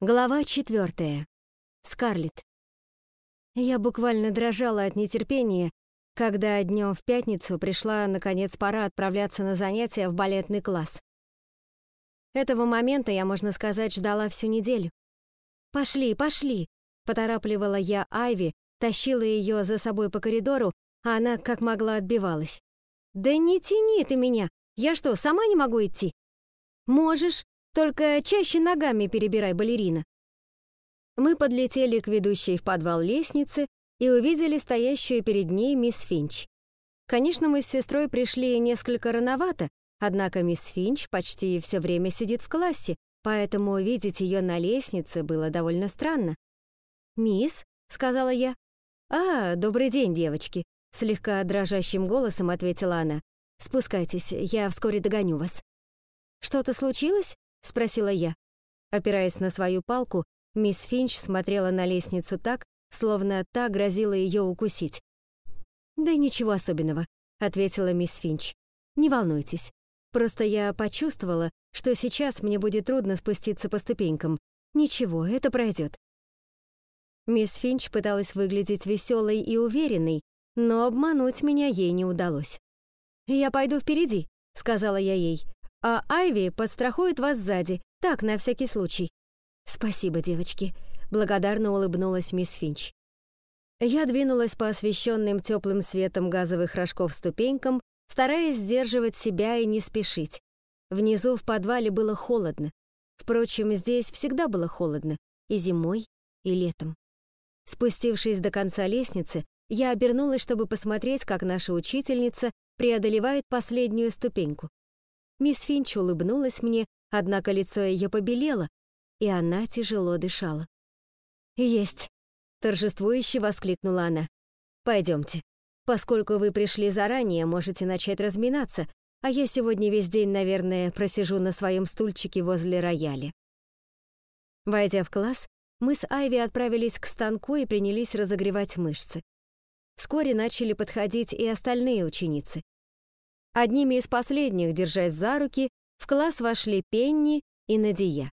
Глава четвертая. Скарлетт. Я буквально дрожала от нетерпения, когда днем в пятницу пришла, наконец, пора отправляться на занятия в балетный класс. Этого момента я, можно сказать, ждала всю неделю. «Пошли, пошли!» — поторапливала я Айви, тащила ее за собой по коридору, а она как могла отбивалась. «Да не тяни ты меня! Я что, сама не могу идти?» «Можешь, только чаще ногами перебирай, балерина. Мы подлетели к ведущей в подвал лестнице и увидели стоящую перед ней мисс Финч. Конечно, мы с сестрой пришли несколько рановато, однако мисс Финч почти все время сидит в классе, поэтому увидеть ее на лестнице было довольно странно. «Мисс», — сказала я. «А, добрый день, девочки», — слегка дрожащим голосом ответила она. «Спускайтесь, я вскоре догоню вас». «Что-то случилось?» — спросила я. Опираясь на свою палку, мисс Финч смотрела на лестницу так, словно та грозила ее укусить. «Да ничего особенного», — ответила мисс Финч. «Не волнуйтесь. Просто я почувствовала, что сейчас мне будет трудно спуститься по ступенькам. Ничего, это пройдет». Мисс Финч пыталась выглядеть веселой и уверенной, но обмануть меня ей не удалось. «Я пойду впереди», — сказала я ей, а Айви подстрахует вас сзади, так, на всякий случай». «Спасибо, девочки», — благодарно улыбнулась мисс Финч. Я двинулась по освещенным теплым светом газовых рожков ступенькам, стараясь сдерживать себя и не спешить. Внизу в подвале было холодно. Впрочем, здесь всегда было холодно, и зимой, и летом. Спустившись до конца лестницы, я обернулась, чтобы посмотреть, как наша учительница преодолевает последнюю ступеньку. Мисс Финч улыбнулась мне, однако лицо ее побелело, и она тяжело дышала. «Есть!» — торжествующе воскликнула она. «Пойдемте. Поскольку вы пришли заранее, можете начать разминаться, а я сегодня весь день, наверное, просижу на своем стульчике возле рояля». Войдя в класс, мы с Айви отправились к станку и принялись разогревать мышцы. Вскоре начали подходить и остальные ученицы. Одними из последних, держась за руки, в класс вошли Пенни и Надия.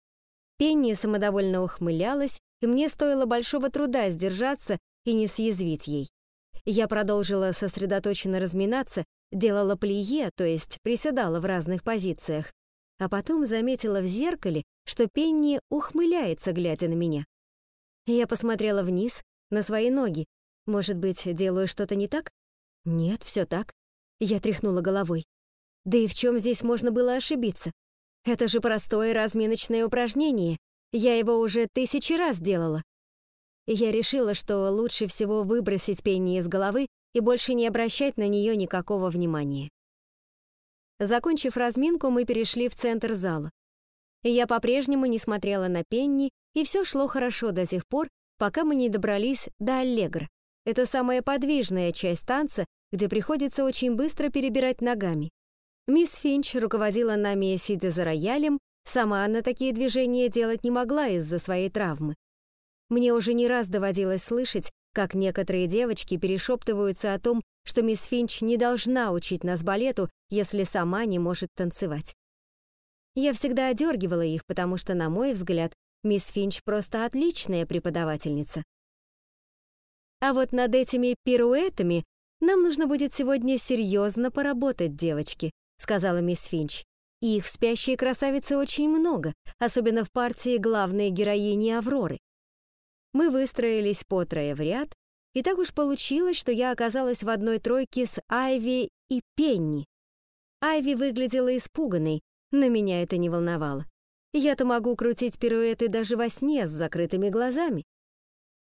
Пенни самодовольно ухмылялась, и мне стоило большого труда сдержаться и не съязвить ей. Я продолжила сосредоточенно разминаться, делала плие, то есть приседала в разных позициях, а потом заметила в зеркале, что Пенни ухмыляется, глядя на меня. Я посмотрела вниз, на свои ноги. Может быть, делаю что-то не так? Нет, все так. Я тряхнула головой. Да и в чем здесь можно было ошибиться? Это же простое разминочное упражнение. Я его уже тысячи раз делала. я решила, что лучше всего выбросить Пенни из головы и больше не обращать на нее никакого внимания. Закончив разминку, мы перешли в центр зала. Я по-прежнему не смотрела на Пенни, и все шло хорошо до тех пор, пока мы не добрались до Аллегро. Это самая подвижная часть танца, где приходится очень быстро перебирать ногами. Мисс Финч руководила нами, сидя за роялем, сама она такие движения делать не могла из-за своей травмы. Мне уже не раз доводилось слышать, как некоторые девочки перешептываются о том, что мисс Финч не должна учить нас балету, если сама не может танцевать. Я всегда одергивала их, потому что, на мой взгляд, мисс Финч просто отличная преподавательница. А вот над этими пируэтами «Нам нужно будет сегодня серьезно поработать, девочки», — сказала мисс Финч. «Их в «Спящие красавицы» очень много, особенно в партии главной героини Авроры». Мы выстроились по трое в ряд, и так уж получилось, что я оказалась в одной тройке с Айви и Пенни. Айви выглядела испуганной, но меня это не волновало. Я-то могу крутить пируэты даже во сне с закрытыми глазами.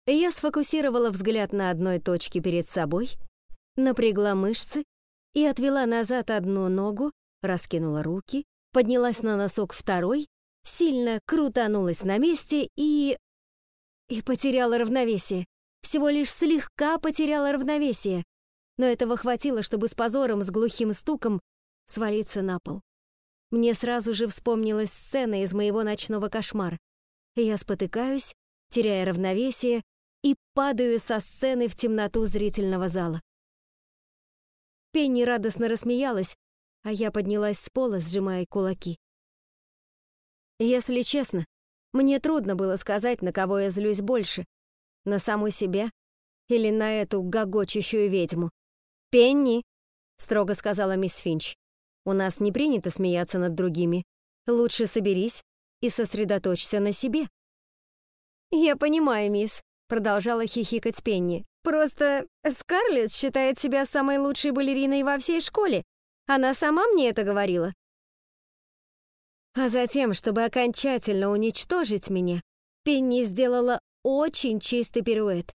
Я сфокусировала взгляд на одной точке перед собой напрягла мышцы и отвела назад одну ногу, раскинула руки, поднялась на носок второй, сильно крутанулась на месте и... и потеряла равновесие. Всего лишь слегка потеряла равновесие, но этого хватило, чтобы с позором, с глухим стуком свалиться на пол. Мне сразу же вспомнилась сцена из моего ночного кошмара. Я спотыкаюсь, теряя равновесие, и падаю со сцены в темноту зрительного зала. Пенни радостно рассмеялась, а я поднялась с пола, сжимая кулаки. Если честно, Мне трудно было сказать, на кого я злюсь больше. На саму себя или на эту гогочущую ведьму. «Пенни!» — строго сказала мисс Финч. «У нас не принято смеяться над другими. Лучше соберись и сосредоточься на себе». «Я понимаю, мисс», — продолжала хихикать Пенни. «Просто Скарлетт считает себя самой лучшей балериной во всей школе. Она сама мне это говорила». А затем, чтобы окончательно уничтожить меня, Пенни сделала очень чистый пируэт.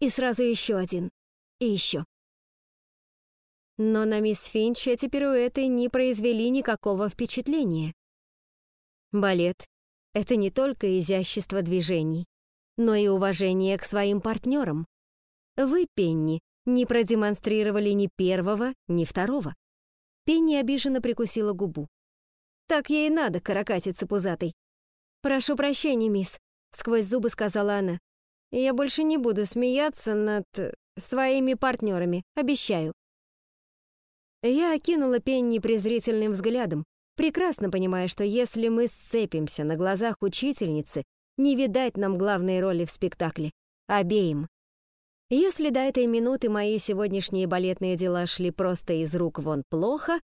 И сразу еще один. И еще. Но на мисс Финч эти пируэты не произвели никакого впечатления. Балет — это не только изящество движений, но и уважение к своим партнерам. Вы, Пенни, не продемонстрировали ни первого, ни второго. Пенни обиженно прикусила губу. Так ей надо, каракатица пузатой. «Прошу прощения, мисс», — сквозь зубы сказала она. «Я больше не буду смеяться над своими партнерами, обещаю». Я окинула Пенни презрительным взглядом, прекрасно понимая, что если мы сцепимся на глазах учительницы, не видать нам главной роли в спектакле. Обеим. Если до этой минуты мои сегодняшние балетные дела шли просто из рук вон плохо,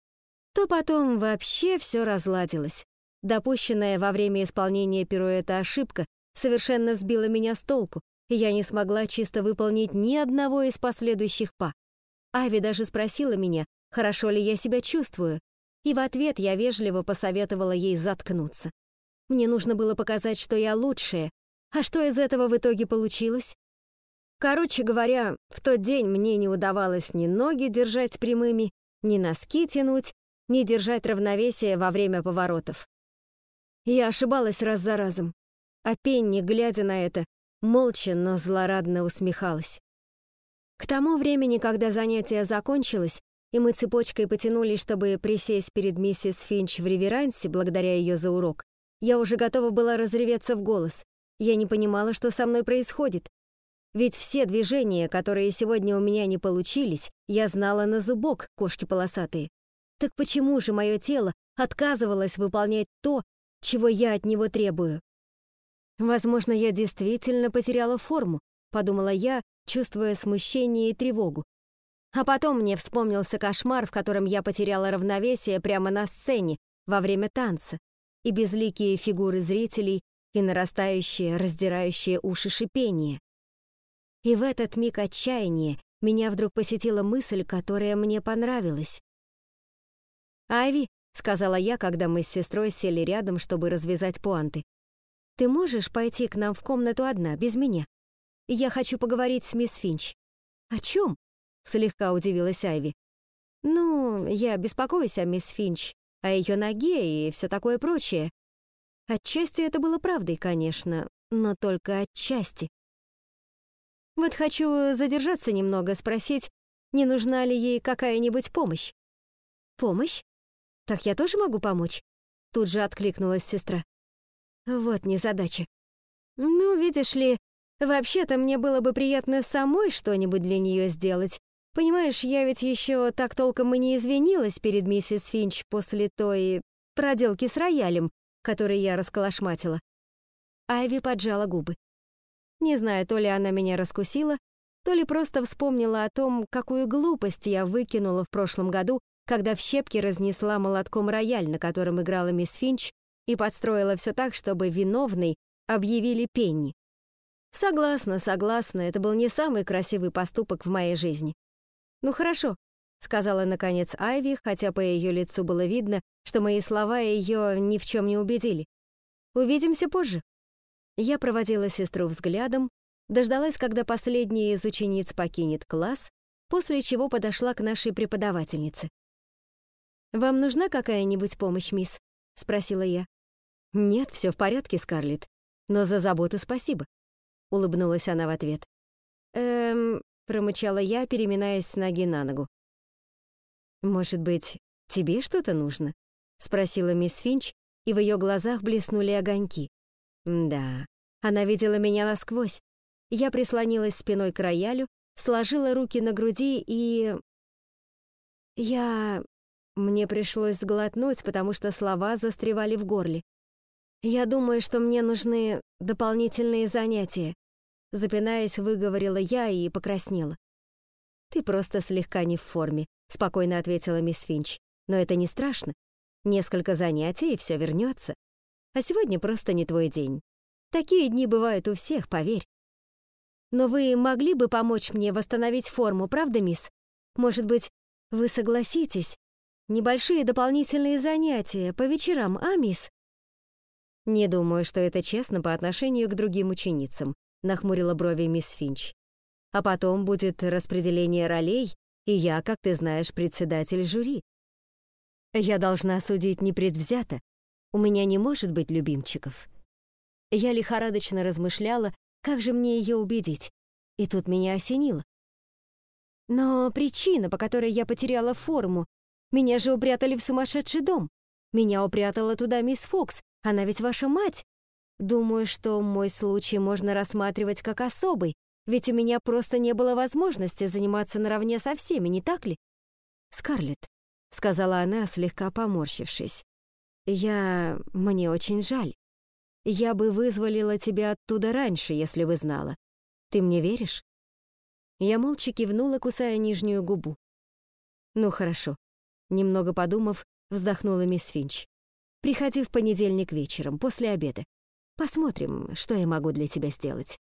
то потом вообще все разладилось. Допущенная во время исполнения пируэта ошибка совершенно сбила меня с толку, и я не смогла чисто выполнить ни одного из последующих па. Ави даже спросила меня, хорошо ли я себя чувствую, и в ответ я вежливо посоветовала ей заткнуться. Мне нужно было показать, что я лучшая, а что из этого в итоге получилось? Короче говоря, в тот день мне не удавалось ни ноги держать прямыми, ни носки тянуть, ни держать равновесие во время поворотов. Я ошибалась раз за разом, а Пенни, глядя на это, молча, но злорадно усмехалась. К тому времени, когда занятие закончилось, и мы цепочкой потянулись, чтобы присесть перед миссис Финч в реверансе благодаря ее за урок, я уже готова была разреветься в голос. Я не понимала, что со мной происходит. Ведь все движения, которые сегодня у меня не получились, я знала на зубок, кошки полосатые. Так почему же мое тело отказывалось выполнять то, чего я от него требую? Возможно, я действительно потеряла форму, подумала я, чувствуя смущение и тревогу. А потом мне вспомнился кошмар, в котором я потеряла равновесие прямо на сцене во время танца, и безликие фигуры зрителей, и нарастающее, раздирающее уши шипение. И в этот миг отчаяния меня вдруг посетила мысль, которая мне понравилась. «Айви», — сказала я, когда мы с сестрой сели рядом, чтобы развязать пуанты, «ты можешь пойти к нам в комнату одна, без меня? Я хочу поговорить с мисс Финч». «О чем?» — слегка удивилась Айви. «Ну, я беспокоюсь о мисс Финч, о ее ноге и все такое прочее. Отчасти это было правдой, конечно, но только отчасти. Вот хочу задержаться немного, спросить, не нужна ли ей какая-нибудь помощь. Помощь? Так я тоже могу помочь? Тут же откликнулась сестра. Вот незадача. Ну, видишь ли, вообще-то мне было бы приятно самой что-нибудь для нее сделать, Понимаешь, я ведь еще так толком и не извинилась перед миссис Финч после той проделки с роялем, который я расколошматила. Айви поджала губы. Не знаю, то ли она меня раскусила, то ли просто вспомнила о том, какую глупость я выкинула в прошлом году, когда в щепки разнесла молотком рояль, на котором играла мисс Финч, и подстроила все так, чтобы виновной объявили Пенни. Согласна, согласна, это был не самый красивый поступок в моей жизни. «Ну хорошо», — сказала наконец Айви, хотя по ее лицу было видно, что мои слова ее ни в чем не убедили. «Увидимся позже». Я проводила сестру взглядом, дождалась, когда последняя из учениц покинет класс, после чего подошла к нашей преподавательнице. «Вам нужна какая-нибудь помощь, мисс?» — спросила я. «Нет, все в порядке, Скарлетт, но за заботу спасибо», — улыбнулась она в ответ. «Эм, промычала я, переминаясь с ноги на ногу. «Может быть, тебе что-то нужно?» — спросила мисс Финч, и в ее глазах блеснули огоньки. «Да, она видела меня насквозь. Я прислонилась спиной к роялю, сложила руки на груди и... Я... Мне пришлось сглотнуть, потому что слова застревали в горле. Я думаю, что мне нужны дополнительные занятия. Запинаясь, выговорила я и покраснела. «Ты просто слегка не в форме», — спокойно ответила мисс Финч. «Но это не страшно. Несколько занятий, и все вернется. А сегодня просто не твой день. Такие дни бывают у всех, поверь. Но вы могли бы помочь мне восстановить форму, правда, мисс? Может быть, вы согласитесь? Небольшие дополнительные занятия по вечерам, а, мисс? Не думаю, что это честно по отношению к другим ученицам, нахмурила брови мисс Финч. А потом будет распределение ролей, и я, как ты знаешь, председатель жюри. Я должна судить непредвзято. У меня не может быть любимчиков. Я лихорадочно размышляла, как же мне ее убедить. И тут меня осенило. Но причина, по которой я потеряла форму, меня же упрятали в сумасшедший дом. Меня упрятала туда мисс Фокс, она ведь ваша мать. Думаю, что мой случай можно рассматривать как особый, ведь у меня просто не было возможности заниматься наравне со всеми, не так ли? Скарлетт, — сказала она, слегка поморщившись. «Я... мне очень жаль. Я бы вызволила тебя оттуда раньше, если бы знала. Ты мне веришь?» Я молча кивнула, кусая нижнюю губу. «Ну хорошо». Немного подумав, вздохнула мисс Финч. «Приходи в понедельник вечером, после обеда. Посмотрим, что я могу для тебя сделать».